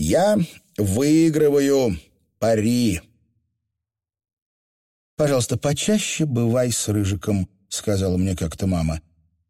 Я выигрываю пари. «Пожалуйста, почаще бывай с Рыжиком», — сказала мне как-то мама.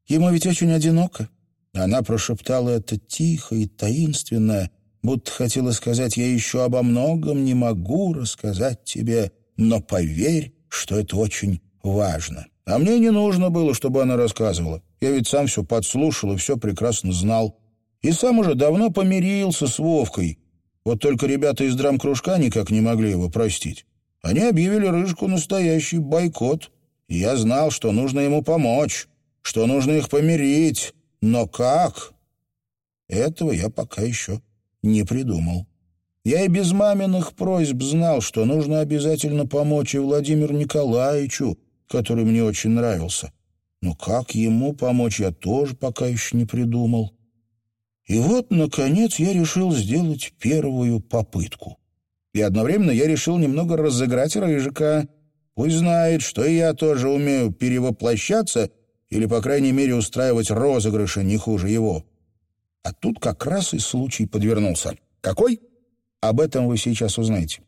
«Ему ведь очень одиноко». Она прошептала это тихо и таинственно, будто хотела сказать, «Я еще обо многом не могу рассказать тебе, но поверь, что это очень важно». А мне не нужно было, чтобы она рассказывала. Я ведь сам все подслушал и все прекрасно знал. И сам уже давно помирился с Вовкой. Вот только ребята из драм-кружка никак не могли его простить. Они объявили Рыжку настоящий бойкот. И я знал, что нужно ему помочь, что нужно их помирить. Но как? Этого я пока еще не придумал. Я и без маминых просьб знал, что нужно обязательно помочь и Владимиру Николаевичу, который мне очень нравился. Но как ему помочь, я тоже пока еще не придумал. И вот, наконец, я решил сделать первую попытку. И одновременно я решил немного разыграть Рыжика. Пусть знает, что я тоже умею перевоплощаться или, по крайней мере, устраивать розыгрыши не хуже его. А тут как раз и случай подвернулся. Какой? Об этом вы сейчас узнаете.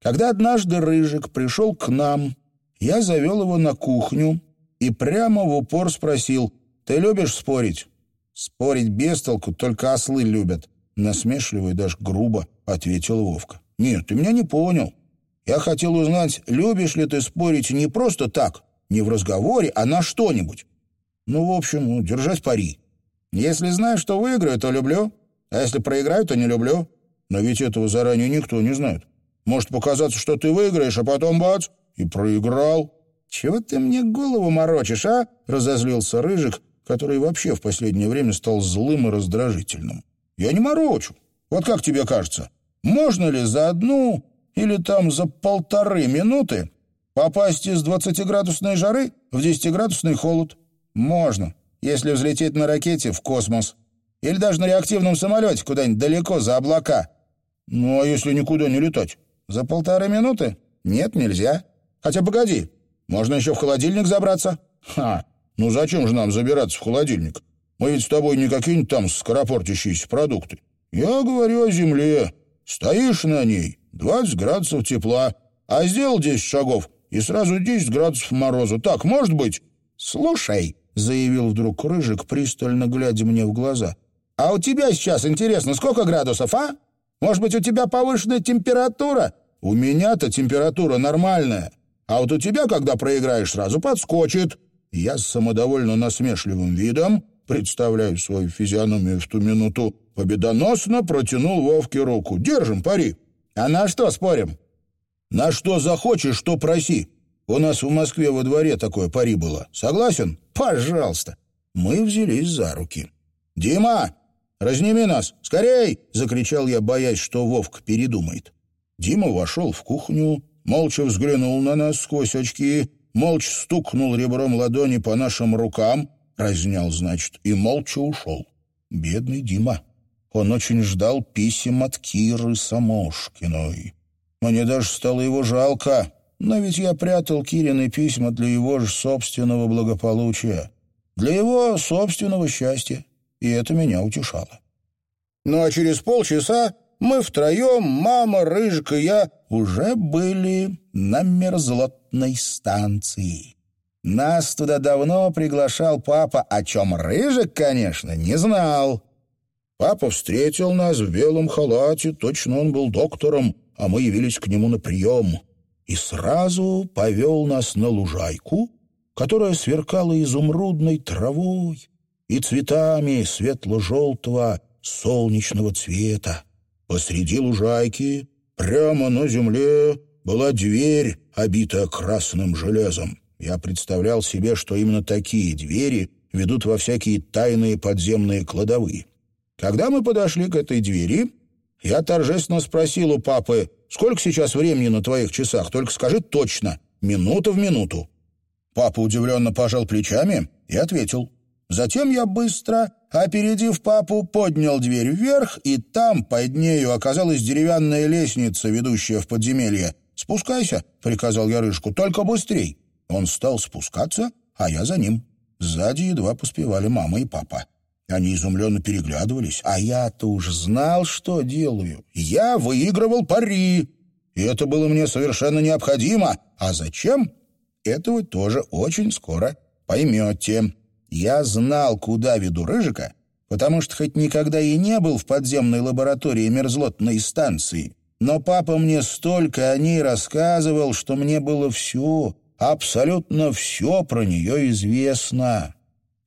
Когда однажды Рыжик пришел к нам, я завел его на кухню и прямо в упор спросил, «Ты любишь спорить?» «Спорить без толку только ослы любят», — насмешливо и даже грубо ответил Вовка. «Нет, ты меня не понял. Я хотел узнать, любишь ли ты спорить не просто так, не в разговоре, а на что-нибудь. Ну, в общем, ну, держать пари. Если знаю, что выиграю, то люблю, а если проиграю, то не люблю. Но ведь этого заранее никто не знает. Может показаться, что ты выиграешь, а потом бац, и проиграл». «Чего ты мне голову морочишь, а?» — разозлился Рыжик, который вообще в последнее время стал злым и раздражительным. «Я не морочу. Вот как тебе кажется, можно ли за одну или там за полторы минуты попасть из 20-градусной жары в 10-градусный холод? Можно, если взлететь на ракете в космос. Или даже на реактивном самолете куда-нибудь далеко за облака. Ну, а если никуда не летать? За полторы минуты? Нет, нельзя. Хотя погоди, можно еще в холодильник забраться. Ха, ну зачем же нам забираться в холодильник? Мы ведь с тобой не какие-нибудь там скоропортящиеся продукты. Я говорю о земле. Стоишь на ней, 20 градусов тепла, а сделал 10 шагов, и сразу 10 градусов морозу. Так, может быть? Слушай, — заявил вдруг Рыжик, пристально глядя мне в глаза. «А у тебя сейчас, интересно, сколько градусов, а? Может быть, у тебя повышенная температура?» «У меня-то температура нормальная, а вот у тебя, когда проиграешь, сразу подскочит. Я с самодовольно насмешливым видом, представляю свою физиономию в ту минуту, победоносно протянул Вовке руку. «Держим пари». «А на что спорим?» «На что захочешь, что проси. У нас в Москве во дворе такое пари было. Согласен? Пожалуйста». Мы взялись за руки. «Дима, разними нас! Скорей!» — закричал я, боясь, что Вовка передумает. Дима вошел в кухню, молча взглянул на нас сквозь очки молча стукнул ребром ладони по нашим рукам, разнял, значит, и молча ушел. Бедный Дима. Он очень ждал писем от Киры Самошкиной. Мне даже стало его жалко, но ведь я прятал Кирины письма для его же собственного благополучия, для его собственного счастья, и это меня утешало. Ну а через полчаса мы втроем, мама, Рыжик и я, уже были на мерзлотной станции. Нас туда давно приглашал папа, о чем Рыжик, конечно, не знал. Папа встретил нас в белом халате, точно он был доктором, а мы явились к нему на прием. И сразу повел нас на лужайку, которая сверкала изумрудной травой и цветами светло-желтого солнечного цвета. Посреди лужайки, прямо на земле, была дверь, обитая красным железом. Я представлял себе, что именно такие двери ведут во всякие тайные подземные кладовые. Когда мы подошли к этой двери, я торжественно спросил у папы, «Сколько сейчас времени на твоих часах? Только скажи точно, минута в минуту». Папа удивленно пожал плечами и ответил, Затем я быстро, опередив папу, поднял дверь вверх, и там под нею оказалась деревянная лестница, ведущая в подземелье. «Спускайся», — приказал я Рыжку, — «только быстрей». Он стал спускаться, а я за ним. Сзади едва поспевали мама и папа. Они изумленно переглядывались, а я-то уж знал, что делаю. Я выигрывал пари, и это было мне совершенно необходимо. А зачем? Это вы тоже очень скоро поймете. Я знал, куда веду Рыжика, потому что хоть никогда и не был в подземной лаборатории мерзлотной станции, но папа мне столько о ней рассказывал, что мне было все, абсолютно все про нее известно.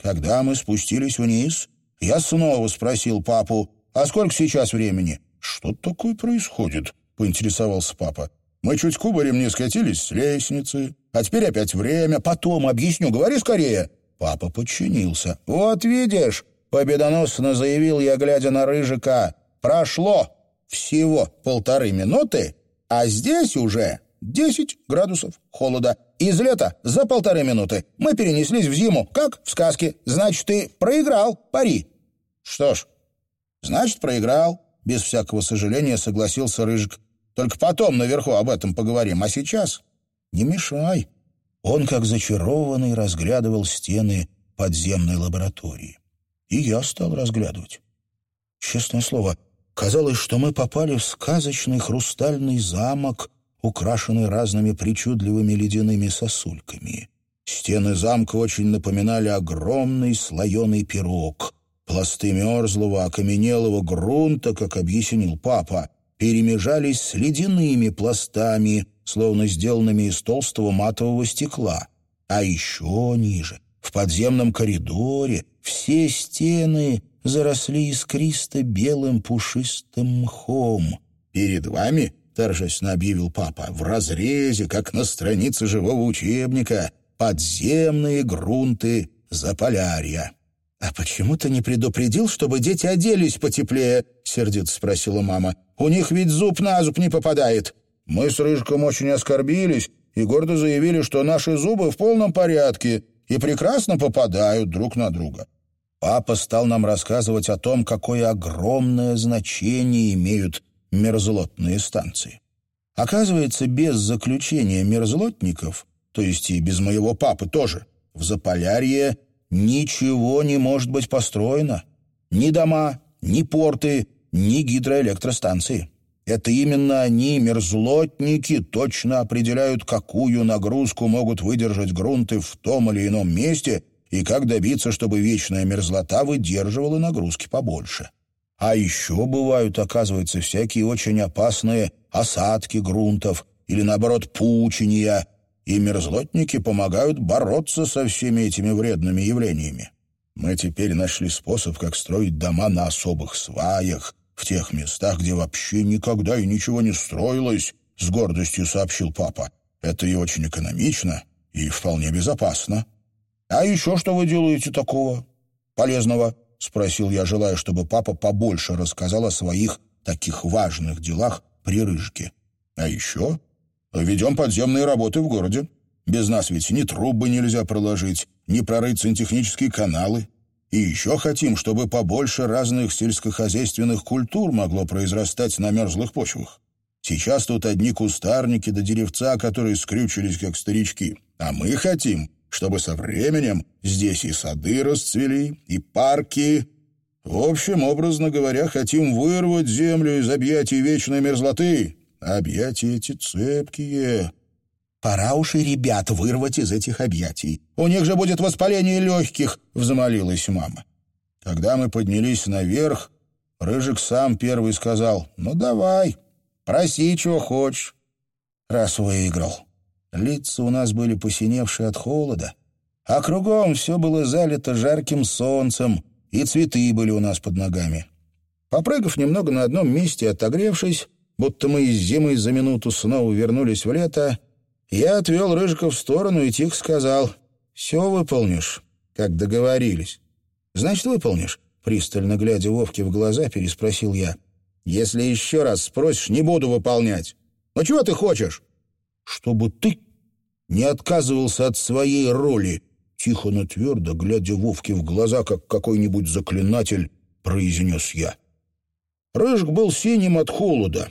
Когда мы спустились вниз, я снова спросил папу, «А сколько сейчас времени?» «Что такое происходит?» — поинтересовался папа. «Мы чуть кубарем не скатились с лестницы, а теперь опять время. Потом объясню, говори скорее!» Папа подчинился. «Вот видишь!» — победоносно заявил я, глядя на Рыжика. «Прошло всего полторы минуты, а здесь уже десять градусов холода. Из лета за полторы минуты мы перенеслись в зиму, как в сказке. Значит, ты проиграл пари». «Что ж, значит, проиграл», — без всякого сожаления согласился Рыжик. «Только потом наверху об этом поговорим, а сейчас не мешай». Он, как зачарованный, разглядывал стены подземной лаборатории. И я стал разглядывать. Честное слово, казалось, что мы попали в сказочный хрустальный замок, украшенный разными причудливыми ледяными сосульками. Стены замка очень напоминали огромный слоеный пирог. Пласты мерзлого, окаменелого грунта, как объяснил папа, перемежались с ледяными пластами, словно сделанными из толстого матового стекла. А еще ниже, в подземном коридоре, все стены заросли искристо белым пушистым мхом. «Перед вами», — торжественно объявил папа, — «в разрезе, как на странице живого учебника, подземные грунты Заполярья». «А почему ты не предупредил, чтобы дети оделись потеплее?» — сердито спросила мама. «У них ведь зуб на зуб не попадает». Мы с Рыжком очень оскорбились и гордо заявили, что наши зубы в полном порядке и прекрасно попадают друг на друга. Папа стал нам рассказывать о том, какое огромное значение имеют мерзлотные станции. Оказывается, без заключения мерзлотников, то есть и без моего папы тоже, в Заполярье ничего не может быть построено. Ни дома, ни порты, ни гидроэлектростанции. Это именно они, мерзлотники, точно определяют, какую нагрузку могут выдержать грунты в том или ином месте и как добиться, чтобы вечная мерзлота выдерживала нагрузки побольше. А еще бывают, оказывается, всякие очень опасные осадки грунтов или, наоборот, пучения, и мерзлотники помогают бороться со всеми этими вредными явлениями. Мы теперь нашли способ, как строить дома на особых сваях, в тех местах, где вообще никогда и ничего не строилось, с гордостью сообщил папа. Это и очень экономично, и вполне безопасно. А еще что вы делаете такого полезного? Спросил я, желая, чтобы папа побольше рассказал о своих таких важных делах при Рыжке. А еще ведем подземные работы в городе. Без нас ведь ни трубы нельзя проложить, ни прорыть сантехнические каналы. И еще хотим, чтобы побольше разных сельскохозяйственных культур могло произрастать на мерзлых почвах. Сейчас тут одни кустарники до да деревца, которые скрючились, как старички. А мы хотим, чтобы со временем здесь и сады расцвели, и парки. В общем, образно говоря, хотим вырвать землю из объятий вечной мерзлоты. Объятия эти цепкие, Пора уж и ребят вырвать из этих объятий. У них же будет воспаление легких, — взмолилась мама. Когда мы поднялись наверх, Рыжик сам первый сказал, ну давай, проси, чего хочешь. Раз выиграл. Лица у нас были посиневшие от холода, а кругом все было залито жарким солнцем, и цветы были у нас под ногами. Попрыгав немного на одном месте, отогревшись, будто мы из зимы за минуту снова вернулись в лето, я отвел Рыжика в сторону и тихо сказал, «Все выполнишь, как договорились». «Значит, выполнишь?» Пристально глядя Вовке в глаза, переспросил я. «Если еще раз спросишь, не буду выполнять. Но чего ты хочешь?» «Чтобы ты не отказывался от своей роли», тихо, но твердо, глядя Вовке в глаза, как какой-нибудь заклинатель, произнес я. Рыжик был синим от холода,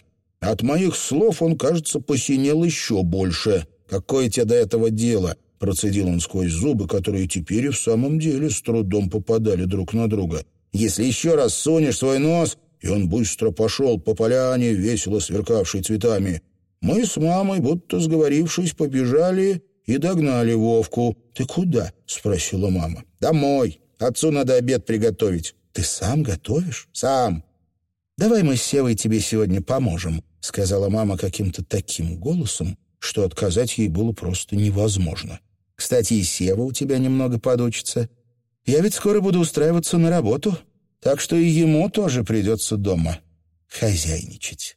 от моих слов он, кажется, посинел еще больше. «Какое тебе до этого дело?» — процедил он сквозь зубы, которые теперь и в самом деле с трудом попадали друг на друга. Если еще раз сунешь свой нос...» И он быстро пошел по поляне, весело сверкавшей цветами. Мы с мамой, будто сговорившись, побежали и догнали Вовку. «Ты куда?» — спросила мама. «Домой. Отцу надо обед приготовить». «Ты сам готовишь?» «Сам». «Давай мы с Севой тебе сегодня поможем», — сказала мама каким-то таким голосом, что отказать ей было просто невозможно. «Кстати, и Сева у тебя немного подучится. Я ведь скоро буду устраиваться на работу, так что и ему тоже придется дома хозяйничать».